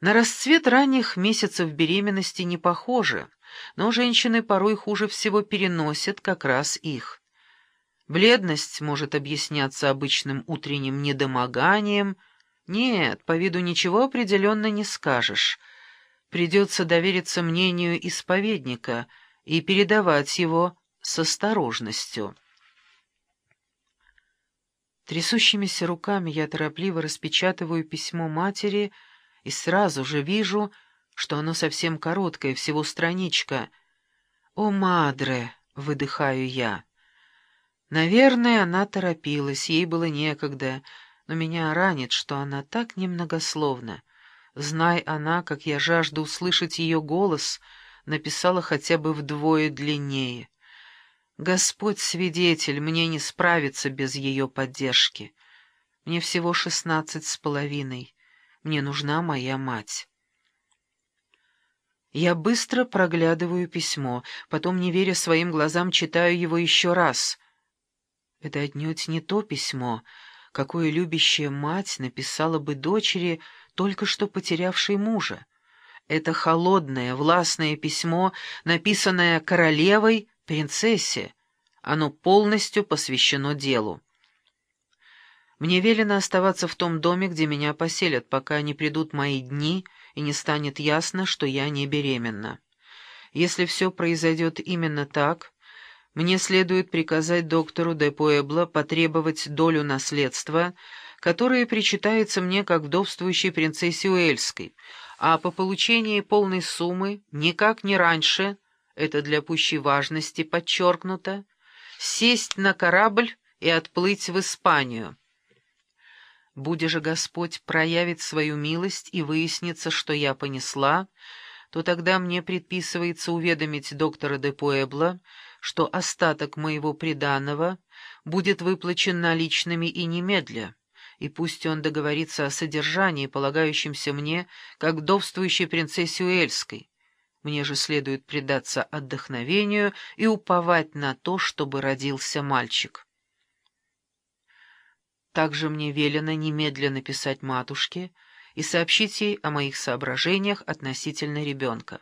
На расцвет ранних месяцев беременности не похоже, но женщины порой хуже всего переносят как раз их. Бледность может объясняться обычным утренним недомоганием. Нет, по виду ничего определенно не скажешь. Придется довериться мнению исповедника и передавать его с осторожностью. Трясущимися руками я торопливо распечатываю письмо матери и сразу же вижу, что оно совсем короткое, всего страничка. «О, мадре!» — выдыхаю я. Наверное, она торопилась, ей было некогда, но меня ранит, что она так немногословна. Знай она, как я жажду услышать ее голос, написала хотя бы вдвое длиннее. Господь свидетель, мне не справиться без ее поддержки. Мне всего шестнадцать с половиной. Мне нужна моя мать. Я быстро проглядываю письмо, потом, не веря своим глазам, читаю его еще раз. Это отнюдь не то письмо, какое любящая мать написала бы дочери, только что потерявшей мужа. Это холодное, властное письмо, написанное королевой, принцессе. Оно полностью посвящено делу. Мне велено оставаться в том доме, где меня поселят, пока не придут мои дни и не станет ясно, что я не беременна. Если все произойдет именно так, мне следует приказать доктору де Пуэбло потребовать долю наследства, которое причитается мне как вдовствующей принцессе Уэльской, а по получении полной суммы никак не раньше, это для пущей важности подчеркнуто, сесть на корабль и отплыть в Испанию. Будя же Господь проявит свою милость и выяснится, что я понесла, то тогда мне предписывается уведомить доктора де Пуэбло, что остаток моего приданого будет выплачен наличными и немедля и пусть он договорится о содержании, полагающемся мне, как вдовствующей принцессе Уэльской. Мне же следует предаться отдохновению и уповать на то, чтобы родился мальчик. Также мне велено немедленно писать матушке и сообщить ей о моих соображениях относительно ребенка.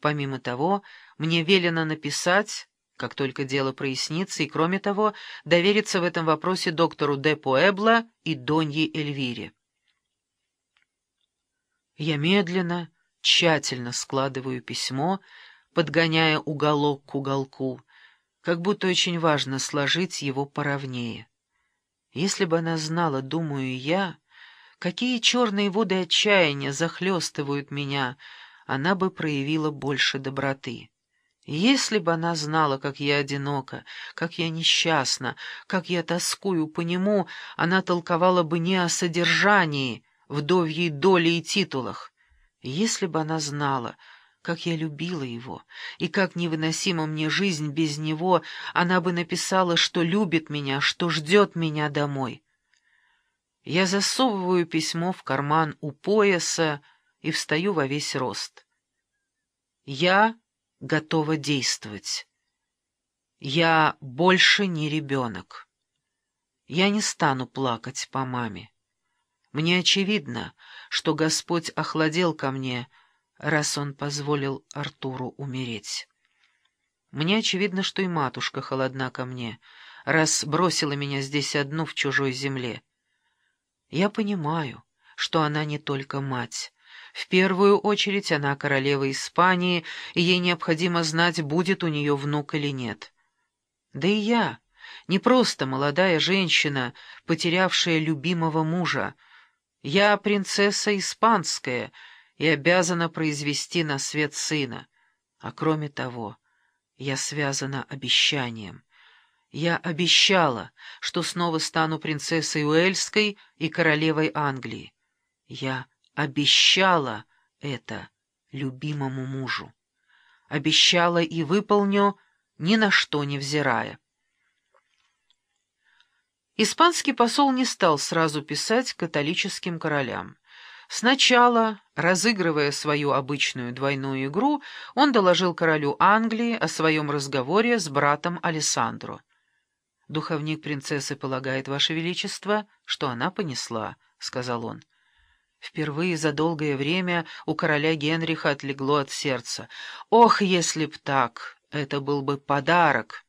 Помимо того, мне велено написать как только дело прояснится, и, кроме того, довериться в этом вопросе доктору Де Пуэбло и Донье Эльвире. Я медленно, тщательно складываю письмо, подгоняя уголок к уголку, как будто очень важно сложить его поровнее. Если бы она знала, думаю я, какие черные воды отчаяния захлестывают меня, она бы проявила больше доброты. Если бы она знала, как я одинока, как я несчастна, как я тоскую по нему, она толковала бы не о содержании, вдовьей доли и титулах. Если бы она знала, как я любила его, и как невыносима мне жизнь без него, она бы написала, что любит меня, что ждет меня домой. Я засовываю письмо в карман у пояса и встаю во весь рост. Я готова действовать. Я больше не ребенок. Я не стану плакать по маме. Мне очевидно, что Господь охладел ко мне, раз Он позволил Артуру умереть. Мне очевидно, что и матушка холодна ко мне, раз бросила меня здесь одну в чужой земле. Я понимаю, что она не только мать, в первую очередь она королева Испании, и ей необходимо знать, будет у нее внук или нет. Да и я, не просто молодая женщина, потерявшая любимого мужа. Я принцесса испанская и обязана произвести на свет сына. А кроме того, я связана обещанием. Я обещала, что снова стану принцессой Уэльской и королевой Англии. Я обещала это любимому мужу. Обещала и выполню, ни на что не взирая. Испанский посол не стал сразу писать католическим королям. Сначала, разыгрывая свою обычную двойную игру, он доложил королю Англии о своем разговоре с братом Алессандро. «Духовник принцессы полагает, Ваше Величество, что она понесла», — сказал он. Впервые за долгое время у короля Генриха отлегло от сердца. Ох, если б так! Это был бы подарок!